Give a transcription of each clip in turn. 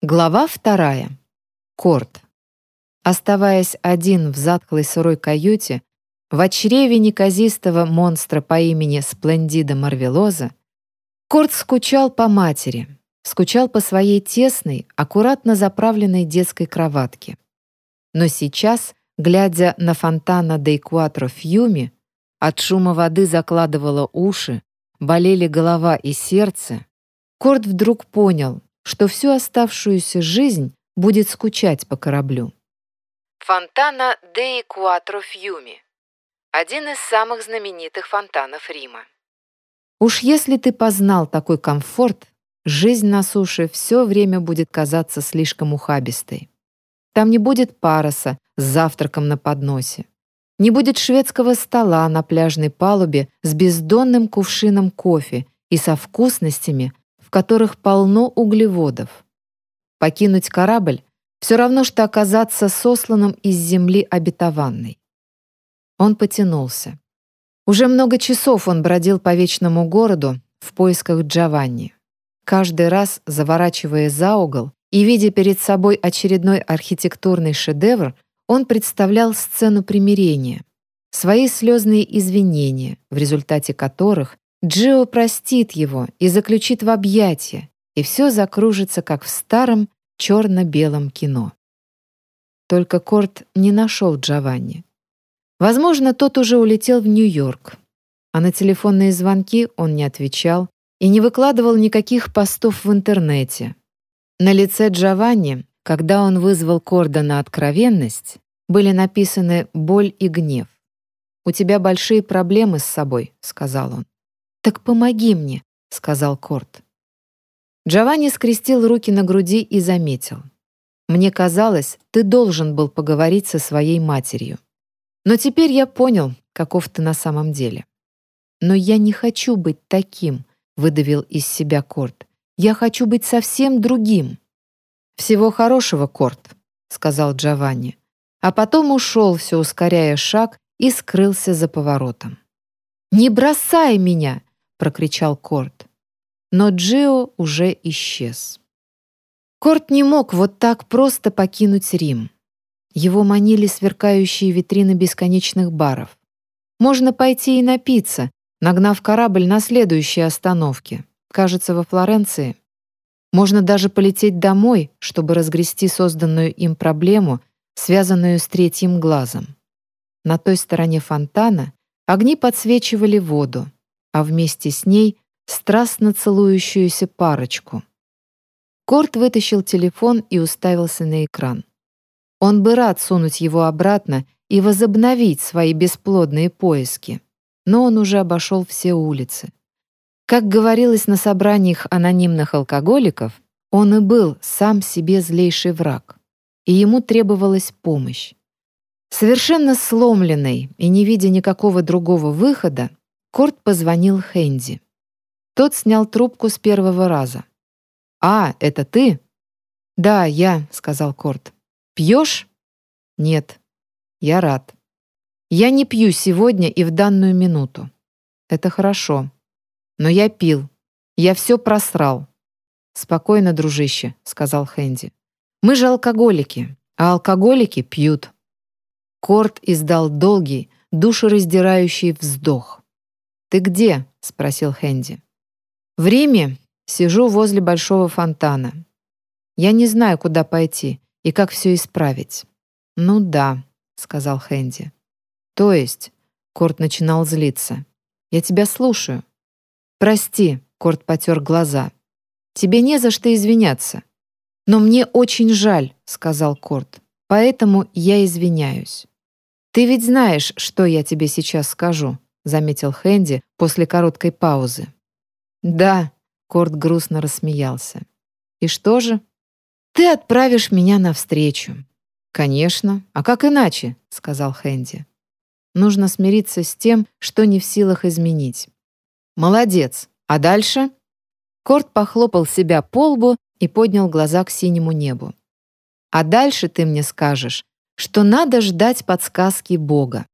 Глава вторая. Корт. Оставаясь один в затхлой сырой каюте, в чреве неказистого монстра по имени Сплендида Марвелоза, Корт скучал по матери, скучал по своей тесной, аккуратно заправленной детской кроватке. Но сейчас, глядя на фонтана де Куатро Фьюми, от шума воды закладывало уши, болели голова и сердце, Корт вдруг понял, что всю оставшуюся жизнь будет скучать по кораблю. Фонтана Деи Куатро Фьюми. Один из самых знаменитых фонтанов Рима. Уж если ты познал такой комфорт, жизнь на суше все время будет казаться слишком ухабистой. Там не будет пароса с завтраком на подносе. Не будет шведского стола на пляжной палубе с бездонным кувшином кофе и со вкусностями, в которых полно углеводов. Покинуть корабль — все равно, что оказаться сосланным из земли обетованной. Он потянулся. Уже много часов он бродил по вечному городу в поисках Джованни. Каждый раз, заворачивая за угол и видя перед собой очередной архитектурный шедевр, он представлял сцену примирения, свои слезные извинения, в результате которых Джио простит его и заключит в объятия, и все закружится, как в старом черно-белом кино. Только Корт не нашел Джованни. Возможно, тот уже улетел в Нью-Йорк, а на телефонные звонки он не отвечал и не выкладывал никаких постов в интернете. На лице Джованни, когда он вызвал Корда на откровенность, были написаны боль и гнев. «У тебя большие проблемы с собой», — сказал он. «Так помоги мне», — сказал Корт. Джованни скрестил руки на груди и заметил. «Мне казалось, ты должен был поговорить со своей матерью. Но теперь я понял, каков ты на самом деле. Но я не хочу быть таким», — выдавил из себя Корт. «Я хочу быть совсем другим». «Всего хорошего, Корт», — сказал Джованни. А потом ушел, все ускоряя шаг, и скрылся за поворотом. «Не бросай меня!» Прокричал Корт. Но Джио уже исчез. Корт не мог вот так просто покинуть Рим. Его манили сверкающие витрины бесконечных баров. Можно пойти и напиться, нагнав корабль на следующей остановке, кажется, во Флоренции. Можно даже полететь домой, чтобы разгрести созданную им проблему, связанную с третьим глазом. На той стороне фонтана огни подсвечивали воду, а вместе с ней страстно целующуюся парочку. Корт вытащил телефон и уставился на экран. Он бы рад сунуть его обратно и возобновить свои бесплодные поиски, но он уже обошел все улицы. Как говорилось на собраниях анонимных алкоголиков, он и был сам себе злейший враг, и ему требовалась помощь. Совершенно сломленный и не видя никакого другого выхода, Корт позвонил Хэнди. Тот снял трубку с первого раза. «А, это ты?» «Да, я», — сказал Корт. «Пьешь?» «Нет». «Я рад». «Я не пью сегодня и в данную минуту». «Это хорошо». «Но я пил. Я все просрал». «Спокойно, дружище», — сказал Хэнди. «Мы же алкоголики, а алкоголики пьют». Корт издал долгий, душераздирающий вздох. «Ты где?» — спросил Хэнди. «В Риме. Сижу возле большого фонтана. Я не знаю, куда пойти и как все исправить». «Ну да», — сказал Хэнди. «То есть?» — Корт начинал злиться. «Я тебя слушаю». «Прости», — Корт потер глаза. «Тебе не за что извиняться». «Но мне очень жаль», — сказал Корт. «Поэтому я извиняюсь». «Ты ведь знаешь, что я тебе сейчас скажу?» Заметил Хэнди после короткой паузы. «Да», — Корт грустно рассмеялся. «И что же?» «Ты отправишь меня навстречу». «Конечно. А как иначе?» — сказал Хэнди. «Нужно смириться с тем, что не в силах изменить». «Молодец. А дальше?» Корт похлопал себя по лбу и поднял глаза к синему небу. «А дальше ты мне скажешь, что надо ждать подсказки Бога.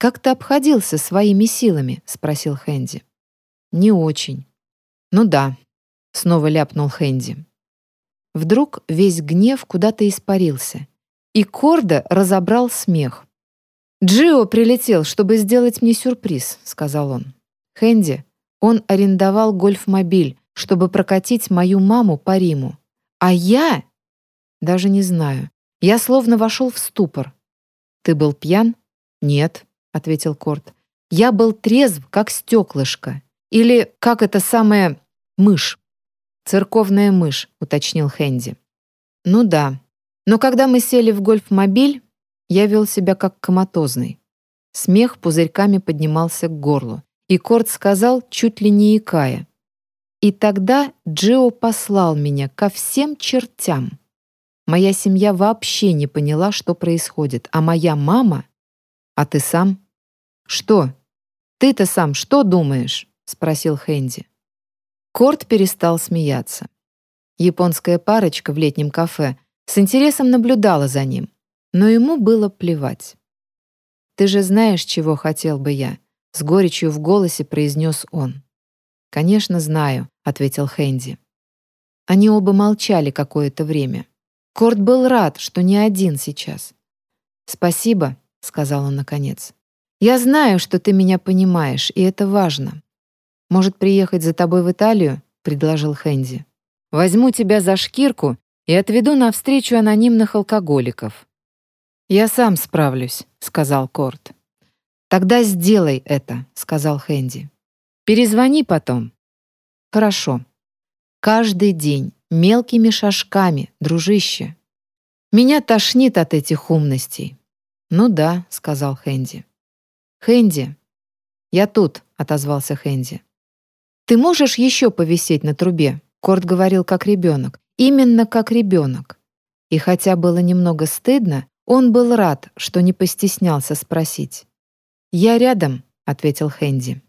«Как ты обходился своими силами?» — спросил Хэнди. «Не очень». «Ну да», — снова ляпнул Хэнди. Вдруг весь гнев куда-то испарился. И Корда разобрал смех. «Джио прилетел, чтобы сделать мне сюрприз», — сказал он. «Хэнди, он арендовал гольф-мобиль, чтобы прокатить мою маму по Риму. А я...» «Даже не знаю. Я словно вошел в ступор». «Ты был пьян?» «Нет», — ответил Корт. «Я был трезв, как стеклышко. Или, как это самое, мышь». «Церковная мышь», — уточнил Хэнди. «Ну да. Но когда мы сели в гольф-мобиль, я вел себя как коматозный. Смех пузырьками поднимался к горлу. И Корт сказал, чуть ли не икая. И тогда Джио послал меня ко всем чертям. Моя семья вообще не поняла, что происходит, а моя мама... А ты сам? Что? Ты-то сам что думаешь? Спросил Хэнди. Корт перестал смеяться. Японская парочка в летнем кафе с интересом наблюдала за ним но ему было плевать. «Ты же знаешь, чего хотел бы я», — с горечью в голосе произнес он. «Конечно, знаю», — ответил Хэнди. Они оба молчали какое-то время. Корт был рад, что не один сейчас. «Спасибо», — сказал он наконец. «Я знаю, что ты меня понимаешь, и это важно. Может, приехать за тобой в Италию?» — предложил Хэнди. «Возьму тебя за шкирку и отведу на встречу анонимных алкоголиков. «Я сам справлюсь», — сказал Корт. «Тогда сделай это», — сказал Хэнди. «Перезвони потом». «Хорошо. Каждый день, мелкими шажками, дружище. Меня тошнит от этих умностей». «Ну да», — сказал Хэнди. «Хэнди». «Я тут», — отозвался Хэнди. «Ты можешь еще повисеть на трубе?» Корт говорил как ребенок. Именно как ребенок. И хотя было немного стыдно, он был рад, что не постеснялся спросить. «Я рядом», — ответил Хэнди.